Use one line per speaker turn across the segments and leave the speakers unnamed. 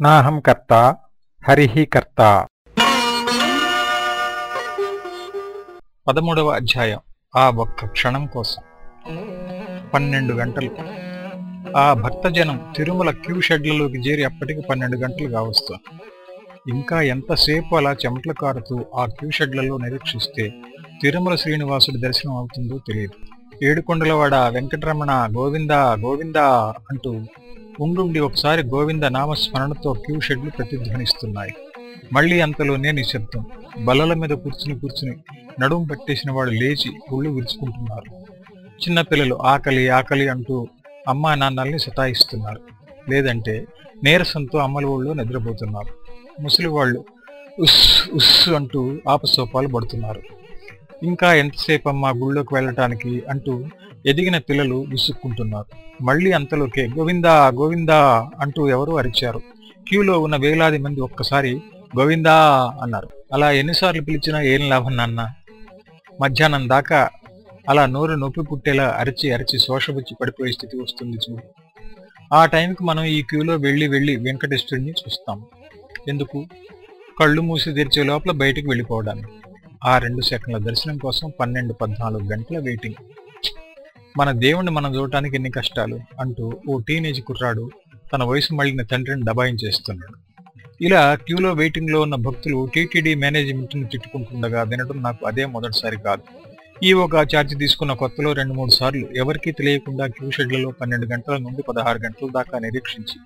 నాహం కర్త హరిహి కర్త. పదమూడవ అధ్యాయం. ఆ ఒక్క క్షణం కోసం. పన్నెండు గంటలు. ఆ భక్తజనం తిరుమల క్యూ షెడ్లలోకి చేరి అప్పటికి పన్నెండు గంటలు కావస్తుంది. ఇంకా ఎంతసేపు అలా చెమటలు కారుతూ ఆ క్యూ షెడ్లలో నిరీక్షిస్తే తిరుమల శ్రీనివాసుడి దర్శనం అవుతుందో తెలియదు. ఏడుకొండలవాడ వెంకటరమణ గోవింద గోవింద అంటూ ఉండుండి ఒకసారి గోవింద నామస్మరణతో క్యూ షెడ్లు ప్రతిధ్వనిస్తున్నాయి. మళ్ళీ అంతలోనే నిశ్శబ్దం బల్లల మీద కూర్చుని కూర్చుని నడుము పట్టేసిన వాడు లేచి ఒళ్ళు విరుచుకుంటున్నారు. చిన్నపిల్లలు ఆకలి ఆకలి అంటూ అమ్మా నాన్నల్ని సతాయిస్తున్నారు. లేదంటే నీరసంతో అమ్మల ఊళ్ళో నిద్రపోతున్నారు. ముసలి వాళ్ళు ఉస్ ఉస్ అంటూ ఆపసోపాలు పడుతున్నారు. ఇంకా ఎంతసేపు అమ్మా గుళ్ళోకి వెళ్ళటానికి అంటూ ఎదిగిన పిల్లలు విసుక్కుంటున్నారు. మళ్ళీ అంతలోకే గోవిందా గోవిందా అంటూ ఎవరో అరిచారు. క్యూలో ఉన్న వేలాది మంది ఒక్కసారి గోవిందా అన్నారు. అలా ఎన్నిసార్లు పిలిచినా ఏం లాభం నాన్న? మధ్యాహ్నం దాకా అలా నోరు నొప్పి పుట్టేలా అరిచి అరిచి శోషబుచ్చి పడిపోయే స్థితి వస్తుంది చూడు. ఆ టైంకి మనం ఈ క్యూలో వెళ్ళి వెళ్ళి వెంకటేశ్వరుడిని చూస్తాం. ఎందుకు? కళ్ళు మూసి తెరిచే లోపల బయటికి వెళ్ళిపోవడానికి ఆ రెండు సెకండ్ల దర్శనం కోసం పన్నెండు పద్నాలుగు గంటల వెయిటింగ్. మన దేవుణ్ణి మనం చూడటానికి ఎన్ని కష్టాలు అంటూ ఓ టీనేజ్ కుర్రాడు తన వయసు మళ్ళిన తండ్రిని దబాయించేస్తున్నాడు ఇలా క్యూలో వెయిటింగ్లో ఉన్న భక్తులు టీటీడీ మేనేజ్మెంట్ను తిట్టుకుంటుండగా వినడం నాకు అదే మొదటిసారి కాదు. ఈ ఒక ఛార్జ్ తీసుకున్న కొత్తలో రెండు మూడు సార్లు ఎవరికీ తెలియకుండా క్యూ షెడ్లలో పన్నెండు గంటల నుండి పదహారు గంటల దాకా నిరీక్షించి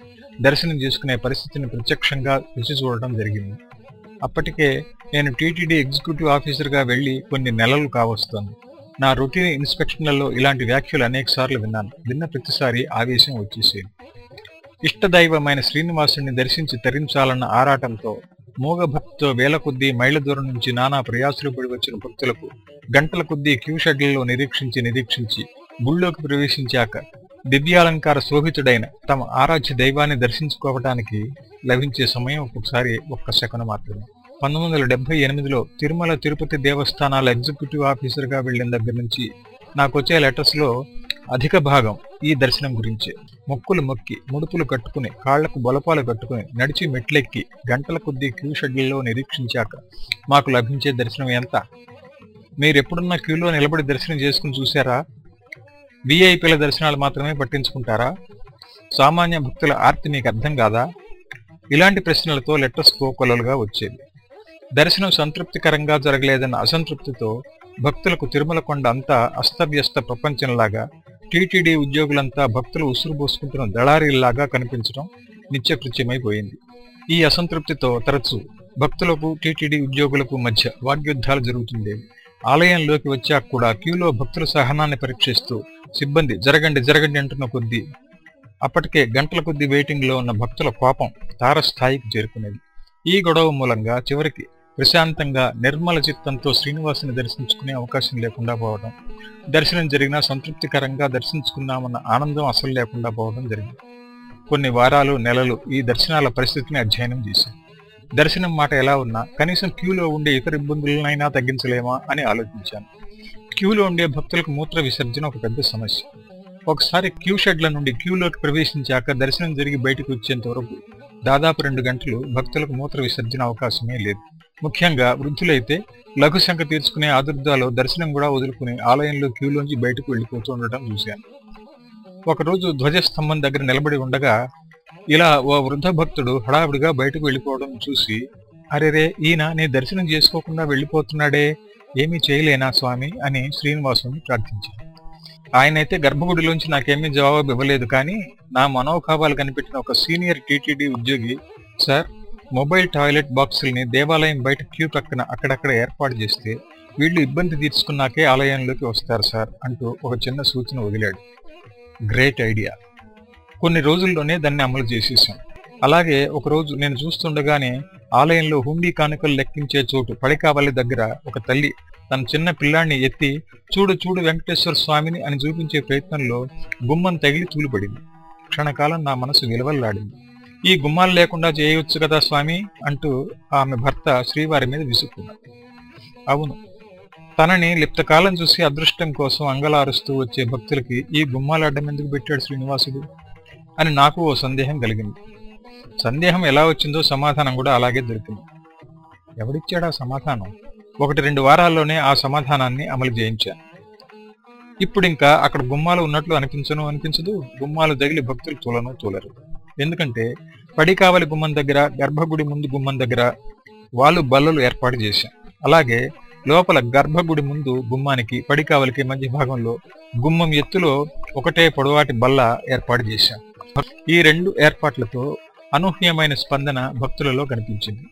దర్శనం చేసుకునే పరిస్థితిని ప్రత్యక్షంగా రుచి చూడటం జరిగింది. అప్పటికే నేను టీటీడీ ఎగ్జిక్యూటివ్ ఆఫీసర్గా వెళ్ళి కొన్ని నెలలు కావస్తోంది. నా రొటీన్ ఇన్స్పెక్షన్లలో ఇలాంటి వ్యాఖ్యలు అనేక సార్లు విన్నాను. విన్న ప్రతిసారి ఆవేశం వచ్చేసేది. ఇష్టదైవమైన శ్రీనివాసుని దర్శించి తరించాలన్న ఆరాటంతో మూగ భక్తితో వేల కొద్దీ మైళ్ళ దూరం నుంచి నానా ప్రయాసులు పడి వచ్చిన భక్తులకు గంటల కొద్దీ క్యూ షెడ్లలో నిరీక్షించి నిరీక్షించి గుళ్ళోకి ప్రవేశించాక దివ్యాలంకార శోభితుడైన తమ ఆరాధ్య దైవాన్ని దర్శించుకోవటానికి లభించే సమయం ఒక్కొక్కసారి ఒక్క సెకను మాత్రమే. పంతొమ్మిది వందల డెబ్బై ఎనిమిదిలో తిరుమల తిరుపతి దేవస్థానాల ఎగ్జిక్యూటివ్ ఆఫీసర్గా వెళ్ళిన దగ్గర నుంచి నాకు వచ్చే లెటర్స్లో అధిక భాగం ఈ దర్శనం గురించే. మొక్కులు మొక్కి ముడుపులు కట్టుకుని కాళ్ళకు బొలపాలు కట్టుకుని నడిచి మెట్లెక్కి గంటల కొద్దీ క్యూ షెడ్యూల్లో నిరీక్షించాక మాకు లభించే దర్శనం ఎంత? మీరెప్పుడున్న క్యూలో నిలబడి దర్శనం చేసుకుని చూసారా విఐపిల దర్శనాలు మాత్రమే పట్టించుకుంటారా? సామాన్య భక్తుల ఆర్తి మీకు అర్థం కాదా? ఇలాంటి ప్రశ్నలతో లెటర్స్ కోకొలలుగా వచ్చేవి. దర్శనం సంతృప్తికరంగా జరగలేదన్న అసంతృప్తితో భక్తులకు తిరుమల కొండ అంతా అస్తవ్యస్త ప్రపంచంలాగా టీటీడీ ఉద్యోగులంతా భక్తులు ఉసురు పోసుకుంటున్న దళారీల్లాగా కనిపించడం నిత్యకృత్యమైపోయింది. ఈ అసంతృప్తితో తరచూ భక్తులకు టీటీడీ ఉద్యోగులకు మధ్య వాగ్యుద్ధాలు జరుగుతుండేవి. ఆలయంలోకి వచ్చాక కూడా క్యూలో భక్తుల సహనాన్ని పరీక్షిస్తూ సిబ్బంది జరగండి జరగండి అంటున్న కొద్దీ అప్పటికే గంటల కొద్దీ వెయిటింగ్లో ఉన్న భక్తుల కోపం తారస్థాయికి చేరుకునేది. ఈ గొడవ మూలంగా చివరికి ప్రశాంతంగా నిర్మల చిత్తంతో శ్రీనివాసుని దర్శించుకునే అవకాశం లేకుండా పోవడం దర్శనం జరిగినా సంతృప్తికరంగా దర్శించుకున్నామన్న ఆనందం అసలు లేకుండా పోవడం జరిగింది. కొన్ని వారాలు నెలలు ఈ దర్శనాల పరిస్థితిని అధ్యయనం చేశాను దర్శనం మాట ఎలా ఉన్నా కనీసం క్యూలో ఉండే ఇతర ఇబ్బందులనైనా తగ్గించలేమా అని ఆలోచించాను. క్యూలో ఉండే భక్తులకు మూత్ర విసర్జన ఒక పెద్ద సమస్య. ఒకసారి క్యూ షెడ్ల నుండి క్యూలోకి ప్రవేశించాక దర్శనం జరిగి బయటకు వచ్చేంత వరకు దాదాపు రెండు గంటలు భక్తులకు మూత్ర విసర్జన అవకాశమే లేదు. ముఖ్యంగా వృద్ధులైతే లఘు శంక తీర్చుకునే ఆదుర్దాలో దర్శనం కూడా వదులుకుని ఆలయంలో క్యూలోంచి బయటకు వెళ్ళిపోతూ ఉండటం చూశాను. ఒకరోజు ధ్వజస్తంభం దగ్గర నిలబడి ఉండగా ఇలా ఓ వృద్ధ భక్తుడు హడావిడిగా బయటకు వెళ్ళిపోవడం చూసి అరెరే ఈయన నీ దర్శనం చేసుకోకుండా వెళ్ళిపోతున్నాడే ఏమీ చేయలేనా స్వామి? అని శ్రీనివాసుని ప్రార్థించాను. ఆయనైతే గర్భగుడిలోంచి నాకేమీ జవాబు ఇవ్వలేదు కానీ నా మనోభావాలు కనిపెట్టిన ఒక సీనియర్ టీటీడీ ఉద్యోగి సార్ మొబైల్ టాయిలెట్ బాక్సుల్ని దేవాలయం బయట క్యూ పక్కన అక్కడక్కడ ఏర్పాటు చేస్తే వీళ్ళు ఇబ్బంది తీర్చుకున్నాకే ఆలయంలోకి వస్తారు సార్ అంటూ ఒక చిన్న సూచన వదిలాడు. Great idea. కొన్ని రోజుల్లోనే దాన్ని అమలు చేసేసాం. అలాగే ఒకరోజు నేను చూస్తుండగానే ఆలయంలో హుండీ కానుకలు లెక్కించే చోటు పడికావలి దగ్గర ఒక తల్లి తన చిన్న పిల్లాన్ని ఎత్తి చూడు చూడు వెంకటేశ్వర స్వామిని అని చూపించే ప్రయత్నంలో గుమ్మం తగిలి తూలిపడింది. క్షణకాలం నా మనసు నిలవల్లాడింది ఈ గుమ్మాలు లేకుండా చేయవచ్చు కదా స్వామి అంటూ ఆమె భర్త శ్రీవారి మీద విసుక్కున్నాడు అవును. తనని లిప్తకాలం చూసి అదృష్టం కోసం అంగలారుస్తూ వచ్చే భక్తులకి ఈ గుమ్మాలు అడ్డం ఎందుకు పెట్టాడు శ్రీనివాసుడు? అని నాకు ఓ సందేహం కలిగింది. సందేహం ఎలా వచ్చిందో సమాధానం కూడా అలాగే దొరికింది. ఎవడిచ్చాడా సమాధానం? ఒకటి రెండు వారాల్లోనే ఆ సమాధానాన్ని అమలు చేయించాను. ఇప్పుడింకా అక్కడ గుమ్మాలు ఉన్నట్లు అనిపించను అనిపించదు. గుమ్మాలు తగిలి భక్తులు తూలను తూలరు. ఎందుకంటే పడికావలి గుమ్మం దగ్గర గర్భగుడి ముందు గుమ్మం దగ్గర వాళ్ళు బల్లలు ఏర్పాటు చేశాం అలాగే లోపల గర్భగుడి ముందు గుమ్మానికి పడికావలికి మధ్య భాగంలో గుమ్మం ఎత్తులో ఒకటే పొడవాటి బల్ల ఏర్పాటు చేశాం ఈ రెండు ఏర్పాట్లతో అనూహ్యమైన స్పందన భక్తులలో కనిపించింది.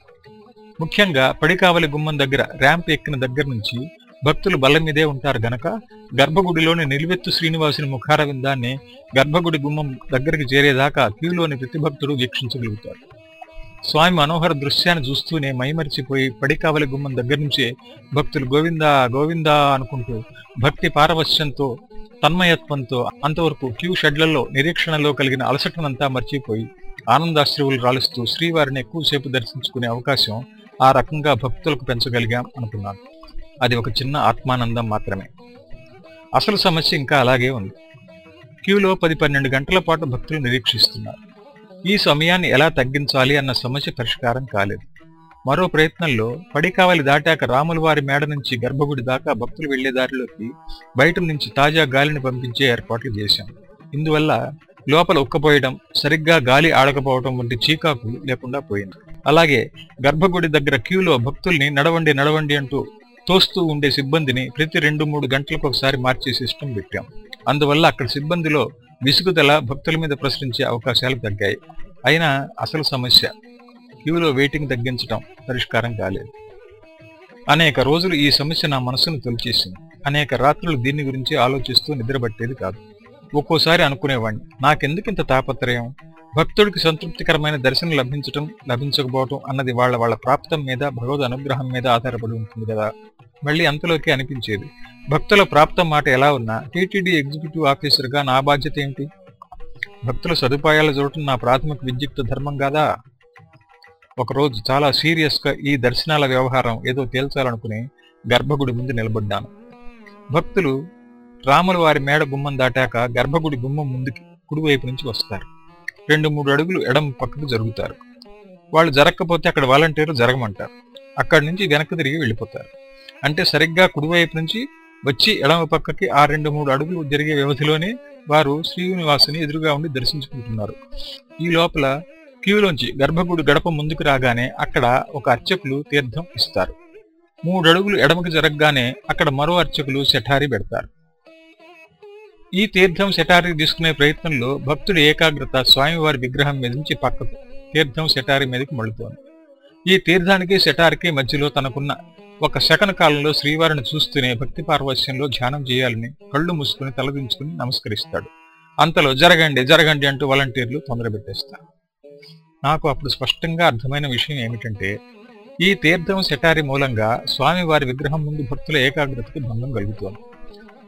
ముఖ్యంగా పడికావలి గుమ్మం దగ్గర ర్యాంప్ ఎక్కిన దగ్గర నుంచి భక్తులు బల్ల మీదే ఉంటారు గనక. గర్భగుడిలోని నిలువెత్తు శ్రీనివాసుని ముఖారవిందాన్ని గర్భగుడి గుమ్మం దగ్గరికి చేరేదాకా క్యూలోని ప్రతి భక్తుడు వీక్షించగలుగుతారు స్వామి మనోహర దృశ్యాన్ని చూస్తూనే మైమరిచిపోయి పడికావలి గుమ్మం దగ్గర నుంచే భక్తులు గోవిందా గోవిందా అనుకుంటూ భక్తి పారవశ్యంతో తన్మయత్వంతో అంతవరకు క్యూ షెడ్లలో నిరీక్షణలో కలిగిన అలసటనంతా మర్చిపోయి ఆనందాశ్రువులు రాలుస్తూ శ్రీవారిని ఎక్కువసేపు దర్శించుకునే అవకాశం ఆ రకంగా భక్తులకు పెంచగలిగాం అనుకున్నాను. అది ఒక చిన్న ఆత్మానందం మాత్రమే. అసలు సమస్య ఇంకా అలాగే ఉంది. క్యూలో పది పన్నెండు గంటల పాటు భక్తులు నిరీక్షిస్తున్నారు. ఈ సమయాన్ని ఎలా తగ్గించాలి అన్న సమస్య పరిష్కారం కాలేదు. మరో ప్రయత్నంలో పడికావలి దాటాక రాముల వారి మేడ నుంచి గర్భగుడి దాకా భక్తులు వెళ్ళే దారిలోకి బయట నుంచి తాజా గాలిని పంపించే ఏర్పాట్లు చేశాం. ఇందువల్ల లోపల ఉక్కపోయడం సరిగ్గా గాలి ఆడకపోవడం వంటి చీకాకు లేకుండా పోయింది. అలాగే గర్భగుడి దగ్గర క్యూలో భక్తుల్ని నడవండి నడవండి అంటూ తోస్తూ ఉండే సిబ్బందిని ప్రతి రెండు మూడు గంటలకు ఒకసారి మార్చే సిస్టమ్ పెట్టాం. అందువల్ల అక్కడ సిబ్బందిలో విసుగుదల భక్తుల మీద ప్రసరించే అవకాశాలు తగ్గాయి. అయినా అసలు సమస్య క్యూలో వెయిటింగ్ తగ్గించడం పరిష్కారం కాలేదు. అనేక రోజులు ఈ సమస్య నా మనసును తొలిచేసింది. అనేక రాత్రులు దీని గురించి ఆలోచిస్తూ నిద్రపట్టేది కాదు. ఒక్కోసారి అనుకునేవాడిని నాకెందుకింత తాపత్రయం? భక్తుడికి సంతృప్తికరమైన దర్శనం లభించటం లభించకపోవటం అన్నది వాళ్ళ వాళ్ళ ప్రాప్తం మీద భగవద్ అనుగ్రహం మీద ఆధారపడి ఉంటుంది కదా. మళ్ళీ అంతలోకి అనిపించేది. భక్తుల ప్రాప్తం మాట ఎలా ఉన్నా టీటీడీ ఎగ్జిక్యూటివ్ ఆఫీసర్గా నా బాధ్యత ఏంటి? భక్తుల సదుపాయాలు చూడటం నా ప్రాథమిక విద్యుక్త ధర్మం కాదా? ఒకరోజు చాలా సీరియస్గా ఈ దర్శనాల వ్యవహారం ఏదో తేల్చాలనుకుని గర్భగుడి ముందు నిలబడ్డాను. భక్తులు రాముల వారి మేడ గుమ్మం దాటాక గర్భగుడి గుమ్మం ముందుకి కుడివైపు నుంచి వస్తారు. రెండు మూడు అడుగులు ఎడం పక్కకు జరుగుతారు. వాళ్ళు జరగకపోతే అక్కడ వాలంటీర్లు జరగమంటారు. అక్కడి నుంచి వెనక్కి తిరిగి వెళ్ళిపోతారు. అంటే సరిగ్గా కుడివైపు నుంచి వచ్చి ఎడమ పక్కకి ఆ రెండు మూడు అడుగులు జరిగే వ్యవధిలోనే వారు శ్రీనివాసుని ఎదురుగా ఉండి దర్శించుకుంటున్నారు. ఈ లోపల క్యూలోంచి గర్భగుడి గడప ముందుకు రాగానే అక్కడ ఒక అర్చకులు తీర్థం ఇస్తారు. మూడు అడుగులు ఎడమకి జరగగానే అక్కడ మరో అర్చకులు శఠారి పెడతారు. ఈ తీర్థం సెటారికి తీసుకునే ప్రయత్నంలో భక్తుడి ఏకాగ్రత స్వామివారి విగ్రహం మీద నుంచి పక్కకు తీర్థం శటారి మీదకి మళ్ళుతోంది. ఈ తీర్థానికి శటారికి మధ్యలో తనకున్న ఒక సెకండ్ కాలంలో శ్రీవారిని చూస్తూనే భక్తి పార్వశ్యంలో ధ్యానం చేయాలని కళ్ళు మూసుకుని తలదించుకుని నమస్కరిస్తాడు. అంతలో జరగండి జరగండి అంటూ వాలంటీర్లు తొందరబెట్టేస్తారు నాకు అప్పుడు స్పష్టంగా అర్థమైన విషయం ఏమిటంటే ఈ తీర్థం శటారి మూలంగా స్వామివారి విగ్రహం ముందు భక్తుల ఏకాగ్రతకి భంగం కలుగుతోంది.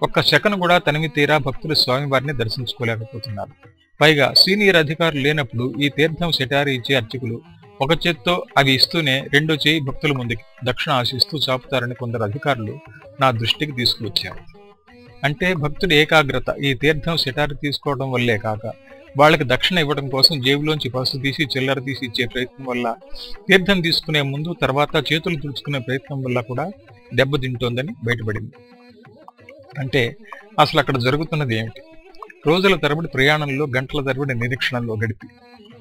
ఒక్క సెకను కూడా తనివి తీరా భక్తులు స్వామివారిని దర్శించుకోలేకపోతున్నారు. పైగా సీనియర్ అధికారులు లేనప్పుడు ఈ తీర్థం సెటారి ఇచ్చే అర్చకులు ఒక చేత్తో అవి ఇస్తూనే రెండో చేయి భక్తుల ముందుకి దక్షిణ ఆశిస్తూ చాపుతారని కొందరు అధికారులు నా దృష్టికి తీసుకువచ్చారు. అంటే భక్తుల ఏకాగ్రత ఈ తీర్థం సెటారి తీసుకోవడం వల్లే కాక వాళ్ళకి దక్షిణ ఇవ్వడం కోసం జేబులోంచి పసు తీసి చిల్లర తీసి ఇచ్చే ప్రయత్నం వల్ల తీర్థం తీసుకునే ముందు తర్వాత చేతులు తుడుచుకునే ప్రయత్నం వల్ల కూడా దెబ్బతింటోందని బయటపడింది. అంటే అసలు అక్కడ జరుగుతున్నది ఏమిటి? రోజుల తరబడి ప్రయాణంలో గంటల తరబడి నిరీక్షణలో గడిపి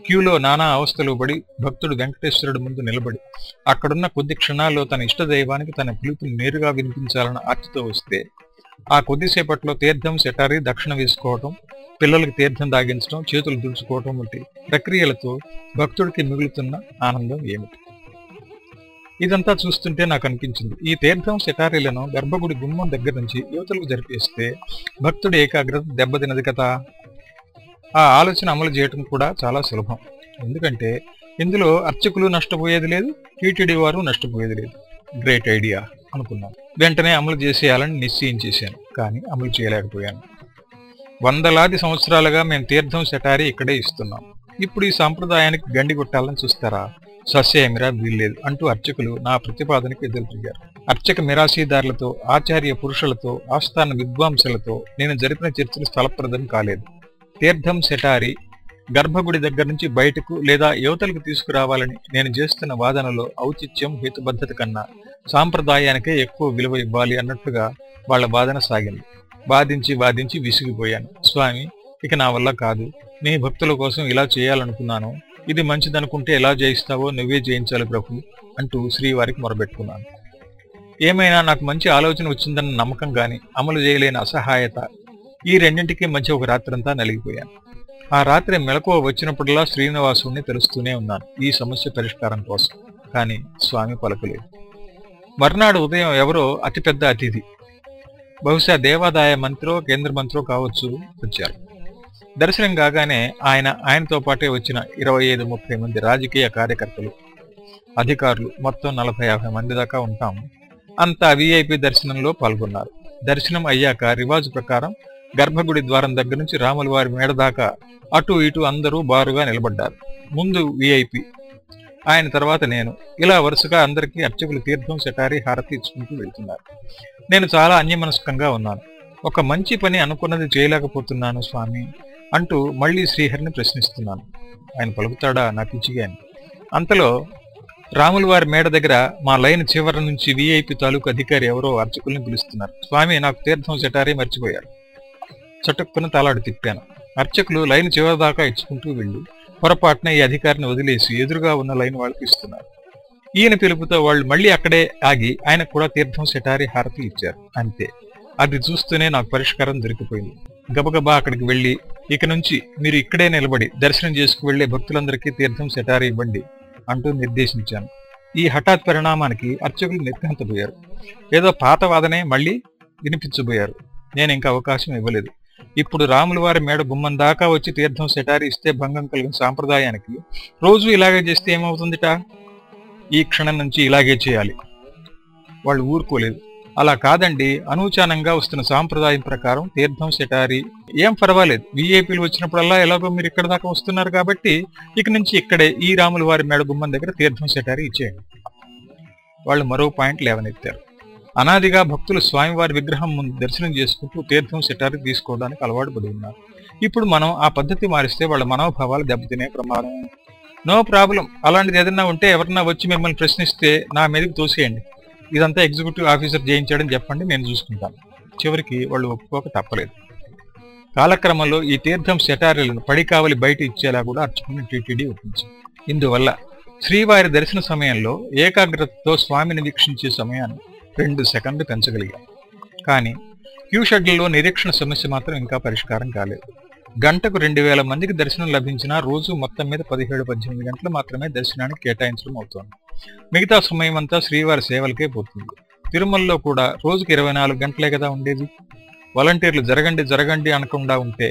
క్యూలో నానా అవస్థలు పడి భక్తుడు వెంకటేశ్వరుడు ముందు నిలబడి అక్కడున్న కొద్ది క్షణాల్లో తన ఇష్టదైవానికి తన పిలుపుని నేరుగా వినిపించాలన్న ఆర్తితో వస్తే ఆ కొద్దిసేపట్లో తీర్థం సెటారి దక్షిణ వేసుకోవటం పిల్లలకి తీర్థం దాగించడం చేతులు దుడుచుకోవటం వంటి ప్రక్రియలతో భక్తుడికి మిగులుతున్న ఆనందం ఏమిటి? ఇదంతా చూస్తుంటే నాకు అనిపించింది. ఈ తీర్థం శటారీలను గర్భగుడి గుమ్మం దగ్గర నుంచి యువతలకు జరిపేస్తే భక్తుడి ఏకాగ్రత దెబ్బతినది కదా? ఆ ఆలోచన అమలు చేయటం కూడా చాలా సులభం. ఎందుకంటే ఇందులో అర్చకులు నష్టపోయేది లేదు టీటీడీ వారు నష్టపోయేది లేదు. గ్రేట్ ఐడియా అనుకున్నాను. వెంటనే అమలు చేసేయాలని నిశ్చయించేశాను కానీ అమలు చేయలేకపోయాను. వందలాది సంవత్సరాలుగా మేము తీర్థం సెటారీ ఇక్కడే ఇస్తున్నాం. ఇప్పుడు ఈ సాంప్రదాయానికి గండి కొట్టాలని చూస్తారా? సస్యమిరా వీల్లేదు అంటూ అర్చకులు నా ప్రతిపాదనకు ఎదురుతిరిగారు అర్చక మిరాసీదారులతో ఆచార్య పురుషులతో ఆస్థాన విద్వాంసులతో నేను జరిపిన చర్చలు స్థలప్రదం కాలేదు. తీర్థం సెటారి గర్భగుడి దగ్గర నుంచి బయటకు లేదా యువతలకు తీసుకురావాలని నేను చేస్తున్న వాదనలో ఔచిత్యం హేతుబద్ధత కన్నా సాంప్రదాయానికే ఎక్కువ విలువ ఇవ్వాలి అన్నట్లుగా వాళ్ళ వాదన సాగింది. వాదించి వాదించి విసిగిపోయాను. స్వామి ఇక నా వల్ల కాదు. నీ భక్తుల కోసం ఇలా చేయాలనుకున్నాను. ఇది మంచిదనుకుంటే ఎలా జయిస్తావో నువ్వే జయించాలి ప్రభు అంటూ శ్రీవారికి మొరబెట్టుకున్నాను. ఏమైనా నాకు మంచి ఆలోచన వచ్చిందన్న నమ్మకం గాని అమలు చేయలేని అసహాయత ఈ రెండింటికి మధ్య ఒక రాత్రంతా నలిగిపోయాను. ఆ రాత్రి మెలకువ వచ్చినప్పుడల్లా శ్రీనివాసుని తెలుస్తూనే ఉన్నాను ఈ సమస్య పరిష్కారం కోసం. కానీ స్వామి పలకలేదు. మర్నాడు ఉదయం ఎవరో అతిపెద్ద అతిథి. బహుశా దేవాదాయ మంత్రో కేంద్ర మంత్రో కావచ్చు వచ్చారు. దర్శనం కాగానే ఆయన ఆయనతో పాటే వచ్చిన ఇరవై ఐదు ముప్పై మంది రాజకీయ కార్యకర్తలు అధికారులు మొత్తం నలభై యాభై మంది దాకా ఉంటాం. అంతా విఐపి దర్శనంలో పాల్గొన్నారు. దర్శనం అయ్యాక రివాజు ప్రకారం గర్భగుడి ద్వారం దగ్గర నుంచి రాముల వారి మేడ దాకా అటు ఇటు అందరూ బారుగా నిలబడ్డారు. ముందు విఐపి ఆయన తర్వాత నేను. ఇలా వరుసగా అందరికీ అర్చకులు తీర్థం సెటారి హారతి ఇచ్చుకుంటూ వెళ్తున్నారు. నేను చాలా అన్యమనస్కంగా ఉన్నాను. ఒక మంచి పని అనుకున్నది చేయలేకపోతున్నాను స్వామి. అంటూ మళ్ళీ శ్రీహరిని ప్రశ్నిస్తున్నాను. ఆయన పలుకుతాడా? నా పిచ్చిగాని అంతలో రాములు వారి మేడ దగ్గర మా లైన్ చివరి నుంచి విఐపి తాలూకు అధికారి ఎవరో అర్చకుల్ని పిలుస్తున్నారు. స్వామి నాకు తీర్థం సెటారే మర్చిపోయారు. చటుక్కున తలాడు తిప్పాను. అర్చకులు లైన్ చివరి దాకా ఇచ్చుకుంటూ వెళ్ళి. పొరపాటున ఈ అధికారిని వదిలేసి ఎదురుగా ఉన్న లైన్ వాళ్ళకి ఇస్తున్నారు. ఈయన పిలుపుతో వాళ్ళు మళ్ళీ అక్కడే ఆగి ఆయనకు కూడా తీర్థం సెటారి హారతి ఇచ్చారు. అంతే. అది చూస్తూనే నాకు పరిష్కారం దొరికిపోయింది. గబగబా అక్కడికి వెళ్ళి ఇక నుంచి మీరు ఇక్కడే నిలబడి దర్శనం చేసుకు వెళ్ళే భక్తులందరికీ తీర్థం సెటారి ఇవ్వండి అంటూ నిర్దేశించాను. ఈ హఠాత్ పరిణామానికి అర్చకులు నిర్ఘంతపోయారు. ఏదో పాత వాదనే మళ్ళీ వినిపించబోయారు. నేను ఇంకా అవకాశం ఇవ్వలేదు. ఇప్పుడు రాముల వారి మేడ గుమ్మం దాకా వచ్చి తీర్థం సెటారి ఇస్తే భంగం కలిగిన సాంప్రదాయానికి రోజు ఇలాగే చేస్తే ఏమవుతుందిట? ఈ క్షణం నుంచి ఇలాగే చేయాలి. వాళ్ళు ఊరుకోలేదు. అలా కాదండి. అనూచానంగా వస్తున్న సాంప్రదాయం ప్రకారం తీర్థం సెటారి ఏం పర్వాలేదు. విఐపీలు వచ్చినప్పుడల్లా ఎలాగో మీరు ఇక్కడ దాకా వస్తున్నారు కాబట్టి ఇక నుంచి ఇక్కడే ఈ రాముల వారి మేడ గుమ్మం దగ్గర తీర్థం సెటారి ఇచ్చేయండి. వాళ్ళు మరో పాయింట్ లేవనెత్తారు. అనాదిగా భక్తులు స్వామివారి విగ్రహం ముందు దర్శనం చేసుకుంటూ తీర్థం సెటారి తీసుకోవడానికి అలవాటు పడి ఉన్నారు. ఇప్పుడు మనం ఆ పద్ధతి మారిస్తే వాళ్ళ మనోభావాలు దెబ్బతినే ప్రమాదం. No problem. అలాంటిది ఏదన్నా ఉంటే ఎవరన్నా వచ్చి మిమ్మల్ని ప్రశ్నిస్తే నా మీదకి తోసేయండి. ఇదంతా ఎగ్జిక్యూటివ్ ఆఫీసర్ చేయించాడని చెప్పండి నేను చూసుకుంటాను. చివరికి వాళ్ళు ఒప్పుకోక తప్పలేదు. కాలక్రమంలో ఈ తీర్థం సెటారీలను పడి కావలి బయట ఇచ్చేలా కూడా అర్చకుని టీటీడీ ఒప్పించింది. ఇందువల్ల శ్రీవారి దర్శన సమయంలో ఏకాగ్రతతో స్వామిని వీక్షించే సమయాన్ని రెండు సెకండ్లు పెంచగలిగాం. కానీ క్యూ షెడ్యూల్లో నిరీక్షణ సమస్య మాత్రం ఇంకా పరిష్కారం కాలేదు. గంటకు రెండు వేల మందికి దర్శనం లభించినా రోజు మొత్తం మీద పదిహేడు పద్దెనిమిది గంటలు మాత్రమే దర్శనానికి కేటాయించడం అవుతోంది. మిగతా సమయం అంతా శ్రీవారి సేవలకే పోతుంది. తిరుమలలో కూడా రోజుకి ఇరవై నాలుగు గంటలే కదా ఉండేది. వాలంటీర్లు జరగండి జరగండి అనకుండా ఉంటే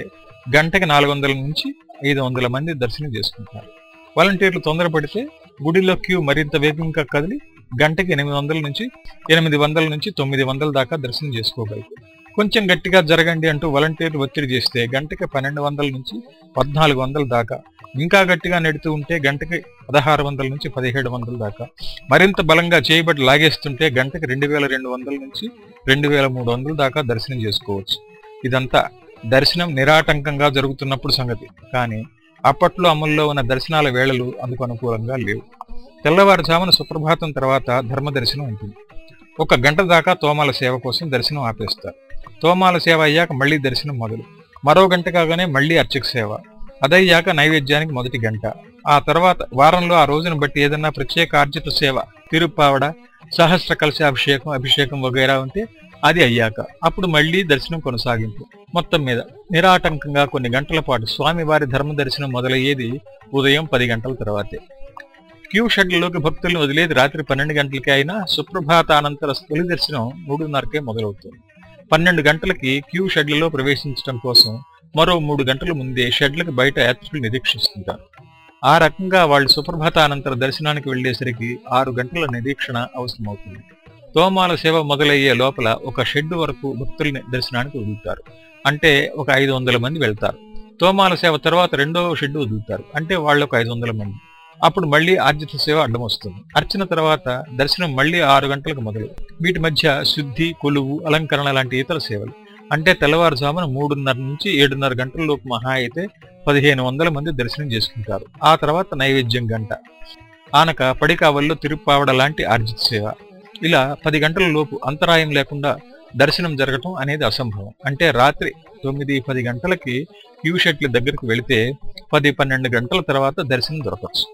గంటకి నాలుగు వందల నుంచి ఐదు వందల మంది దర్శనం చేసుకుంటారు. వాలంటీర్లు తొందరపడితే గుడిలో క్యూ మరింత వేగంగా కదిలి గంటకి ఎనిమిది వందల నుంచి ఎనిమిది వందల నుంచి తొమ్మిది వందల దాకా దర్శనం చేసుకోగలరు. కొంచెం గట్టిగా జరగండి అంటూ వాలంటీర్లు ఒత్తిడి చేస్తే గంటకి పన్నెండు వందల నుంచి పద్నాలుగు వందల దాకా ఇంకా గట్టిగా నెడుతూ ఉంటే గంటకి పదహారు వందల నుంచి పదిహేడు వందల దాకా. మరింత బలంగా చేయబడి లాగేస్తుంటే గంటకి రెండు వేల రెండు వందల నుంచి రెండు వేల మూడు వందల దాకా దర్శనం చేసుకోవచ్చు. ఇదంతా దర్శనం నిరాటంకంగా జరుగుతున్నప్పుడు సంగతి. కానీ అప్పట్లో అమల్లో ఉన్న దర్శనాల వేళలు అందుకు అనుకూలంగా లేవు. తెల్లవారుజామున సుప్రభాతం తర్వాత ధర్మ దర్శనం ఉంటుంది. ఒక గంట దాకా తోమాల సేవ కోసం దర్శనం ఆపేస్తారు. తోమాల సేవ అయ్యాక మళ్ళీ దర్శనం మొదలు. మరో గంట కాగానే మళ్ళీ అర్చక సేవ. అదయ్యాక నైవేద్యానికి మొదటి గంట. ఆ తర్వాత వారంలో ఆ రోజును బట్టి ఏదన్నా ప్రత్యేక ఆర్జిత సేవ తిరుప్పావడ సహస్ర కలశాభిషేకం అభిషేకం వగైరా ఉంటే అది అయ్యాక. అప్పుడు మళ్ళీ దర్శనం కొనసాగింపు. మొత్తం మీద నిరాటంకంగా కొన్ని గంటల పాటు స్వామివారి ధర్మ దర్శనం మొదలయ్యేది ఉదయం పది గంటల తర్వాతే. క్యూ షెడ్లలోకి భక్తులను వదిలేది రాత్రి పన్నెండు గంటలకే అయినా సుప్రభాత అనంతర తొలి దర్శనం మూడున్నరకే మొదలవుతుంది. పన్నెండు గంటలకి క్యూ షెడ్లలో ప్రవేశించడం కోసం మరో మూడు గంటల ముందే షెడ్లకు బయట యాత్రికులు నిరీక్షిస్తుంటారు. ఆ రకంగా వాళ్ళు సుప్రభాత అనంతర దర్శనానికి వెళ్ళేసరికి ఆరు గంటల నిరీక్షణ అవసరమవుతుంది. తోమాల సేవ మొదలయ్యే లోపల ఒక షెడ్ వరకు భక్తుల్ని దర్శనానికి వదులుతారు. అంటే ఒక ఐదు వందల మంది వెళ్తారు. తోమాల సేవ తర్వాత రెండో షెడ్ వదులుతారు. అంటే వాళ్ళు ఒక ఐదు వందల మంది. అప్పుడు మళ్ళీ ఆర్జిత సేవ అడ్డం వస్తుంది. అర్చన తర్వాత దర్శనం మళ్ళీ ఆరు గంటలకు మొదలు వీటి మధ్య శుద్ధి కొలువు అలంకరణ లాంటి ఇతర సేవలు. అంటే తెల్లవారుజామున మూడున్నర నుంచి ఏడున్నర గంటలలోపు మహా అయితే పదిహేను వందల మంది దర్శనం చేసుకుంటారు. ఆ తర్వాత నైవేద్యం గంట. ఆనక పడికావల్లో తిరుప్పావడ లాంటి ఆర్జిత సేవ. ఇలా పది గంటల లోపు అంతరాయం లేకుండా దర్శనం జరగటం అనేది అసంభవం. అంటే రాత్రి తొమ్మిది పది గంటలకి క్యూ షెట్ల దగ్గరికి వెళితే పది పన్నెండు గంటల తర్వాత దర్శనం దొరకచ్చు.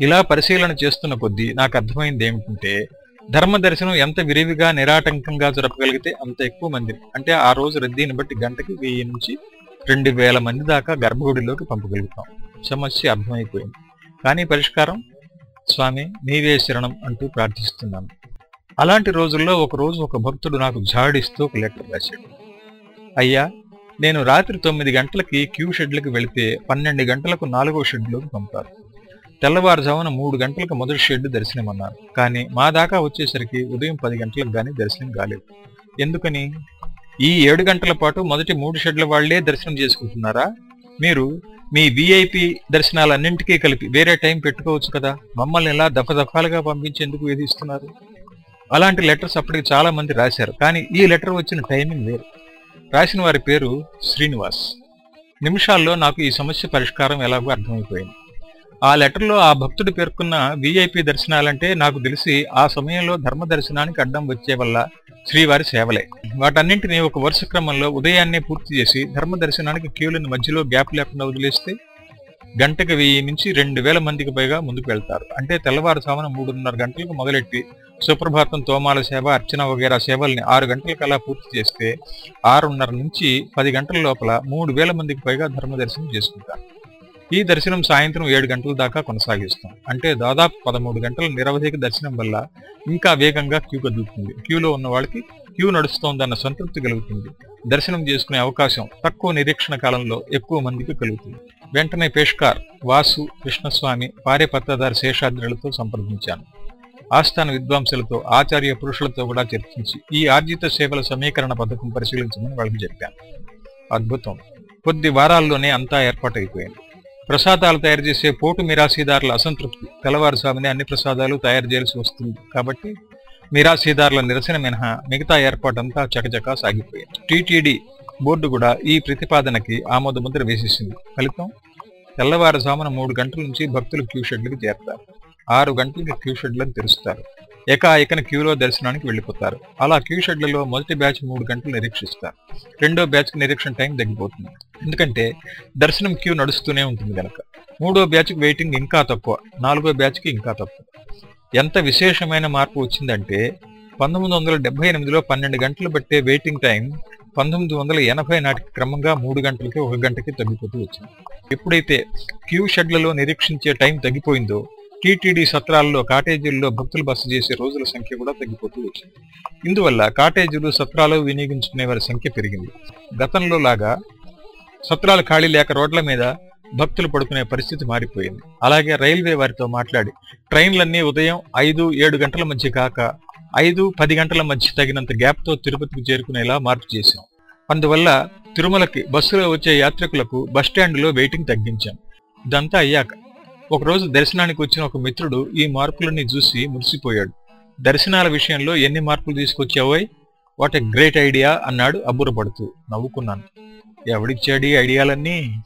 ఇలా పరిశీలన చేస్తున్న కొద్దీ నాకు అర్థమైంది ఏమిటంటే ధర్మ దర్శనం ఎంత విరివిగా నిరాటంకంగా జరపగలిగితే అంత ఎక్కువ మంది. అంటే ఆ రోజు రద్దీని బట్టి గంటకి వెయ్యి నుంచి రెండు వేల మంది దాకా గర్భగుడిలోకి పంపగలుగుతాం. సమస్య అర్థమైపోయింది. కానీ పరిష్కారం? స్వామి నీవే శరణం అంటూ ప్రార్థిస్తున్నాను అలాంటి రోజుల్లో ఒక రోజు ఒక భక్తుడు నాకు జాడిస్తూ ఒక లెటర్ రాశాడు. అయ్యా నేను రాత్రి తొమ్మిది గంటలకి క్యూ షెడ్లకు వెళితే పన్నెండు గంటలకు నాలుగో షెడ్లోకి పంపారు. తెల్లవారుజామున మూడు గంటలకు మొదటి షెడ్ దర్శనమన్నారు కానీ మా దాకా వచ్చేసరికి ఉదయం పది గంటలకు గానీ దర్శనం కాలేదు. ఎందుకని? ఈ ఏడు గంటల పాటు మొదటి మూడు షెడ్ల వాళ్ళే దర్శనం చేసుకుంటున్నారా? మీరు మీ విఐపి దర్శనాలన్నింటికీ కలిపి వేరే టైం పెట్టుకోవచ్చు కదా? మమ్మల్ని ఇలా దఫదఫాలుగా పంపించేందుకు వేధిస్తున్నారు. అలాంటి లెటర్స్ అప్పటికి చాలా మంది రాశారు. కానీ ఈ లెటర్ వచ్చిన టైమింగ్ వేరు. రాసిన వారి పేరు శ్రీనివాస్. నిమిషాల్లో నాకు ఈ సమస్య పరిష్కారం ఎలాగో అర్థమైపోయింది. ఆ లెటర్లో ఆ భక్తుడు పేర్కొన్న విఐపి దర్శనాలంటే నాకు తెలిసి ఆ సమయంలో ధర్మ దర్శనానికి అడ్డం వచ్చే వల్ల శ్రీవారి సేవలే. వాటన్నింటినీ ఒక వరుస క్రమంలో ఉదయాన్నే పూర్తి చేసి ధర్మ దర్శనానికి క్యూలను మధ్యలో గ్యాప్ లేకుండా వదిలేస్తే గంటకు వెయ్యి నుంచి రెండు వేల మందికి పైగా ముందుకు వెళ్తారు. అంటే తెల్లవారుజామున మూడున్నర గంటలకు మొదలెట్టి సుప్రభాతం తోమాల సేవ అర్చన వగేరా సేవల్ని ఆరు గంటలకల్లా పూర్తి చేస్తే ఆరున్నర నుంచి పది గంటల లోపల మూడు వేల మందికి పైగా ధర్మ దర్శనం చేసుకుంటారు. ఈ దర్శనం సాయంత్రం ఏడు గంటల దాకా కొనసాగిస్తాం. అంటే దాదాపు పదమూడు గంటల నిరవధిక దర్శనం వల్ల ఇంకా వేగంగా క్యూ కదులుతుంది. క్యూలో ఉన్న వాళ్ళకి క్యూ నడుస్తోందన్న సంతృప్తి కలుగుతుంది. దర్శనం చేసుకునే అవకాశం తక్కువ నిరీక్షణ కాలంలో ఎక్కువ మందికి కలుగుతుంది. వెంటనే పేష్కార్ వాసు కృష్ణస్వామి పార్యపత్రధారి శేషాద్రులతో సంప్రదించాను. ఆస్థాన విద్వాంసులతో ఆచార్య పురుషులతో కూడా చర్చించి ఈ ఆర్జిత సేవల సమీకరణ పథకం పరిశీలించమని వాళ్ళకి చెప్పాను. అద్భుతం. కొద్ది వారాల్లోనే అంతా ఏర్పాటైపోయింది. ప్రసాదాలు తయారు చేసే పోటు మిరాసీదారుల అసంతృప్తి. తెల్లవారుజామునే అన్ని ప్రసాదాలు తయారు చేయాల్సి వస్తుంది. కాబట్టి మిరాసీదారుల నిరసన మినహా మిగతా ఏర్పాటంతా చకచకా సాగిపోయింది టీటీడీ బోర్డు కూడా ఈ ప్రతిపాదనకి ఆమోదముద్ర వేసేసింది. ఫలితం తెల్లవారుజామున మూడు గంటల నుంచి భక్తులు క్యూ షెడ్లకు చేరతారు. ఆరు గంటలకు క్యూ షెడ్లను తెరుస్తారు. ఏకాఏకన క్యూలో దర్శనానికి వెళ్ళిపోతారు. అలా క్యూ షెడ్లలో మొదటి బ్యాచ్ మూడు గంటలు నిరీక్షిస్తారు. రెండో బ్యాచ్ నిరీక్షణ టైం తగ్గిపోతుంది. ఎందుకంటే దర్శనం క్యూ నడుస్తూనే ఉంటుంది కనుక మూడో బ్యాచ్కి వెయిటింగ్ ఇంకా తక్కువ నాలుగో బ్యాచ్కి ఇంకా తక్కువ. ఎంత విశేషమైన మార్పు వచ్చిందంటే పంతొమ్మిది వందల డెబ్బై ఎనిమిదిలో పన్నెండు గంటలు పట్టే వెయిటింగ్ టైం పంతొమ్మిది వందల ఎనభై నాటికి క్రమంగా మూడు గంటలకి ఒక గంటకి తగ్గిపోతూ వచ్చింది. ఎప్పుడైతే క్యూ షెడ్లలో నిరీక్షించే టైం తగ్గిపోయిందో టీటీడీ సత్రాల్లో కాటేజీల్లో భక్తులు బస చేసే రోజుల సంఖ్య కూడా తగ్గిపోతూ వచ్చింది. ఇందువల్ల కాటేజీలు సత్రాలు వినియోగించుకునే వారి సంఖ్య పెరిగింది. గతంలో లాగా సత్రాలు ఖాళీ లేక రోడ్ల మీద భక్తులు పడుకునే పరిస్థితి మారిపోయింది. అలాగే రైల్వే వారితో మాట్లాడి ట్రైన్లన్నీ ఉదయం ఐదు ఏడు గంటల మధ్య కాక ఐదు పది గంటల మధ్య తగినంత గ్యాప్తో తిరుపతికి చేరుకునేలా మార్పు చేశాం. అందువల్ల తిరుమలకి బస్సులో వచ్చే యాత్రికులకు బస్టాండ్లో వెయిటింగ్ తగ్గించాం. ఇదంతా అయ్యాక ఒకరోజు దర్శనానికి వచ్చిన ఒక మిత్రుడు ఈ మార్పులన్నీ చూసి మురిసిపోయాడు. దర్శనాల విషయంలో ఎన్ని మార్పులు తీసుకొచ్చావోయ్? వాట్ ఎ గ్రేట్ ఐడియా అన్నాడు అబ్బురపడుతూ నవ్వుకున్నాను. ఎవడిచ్చాడు ఈ ఐడియాలన్నీ?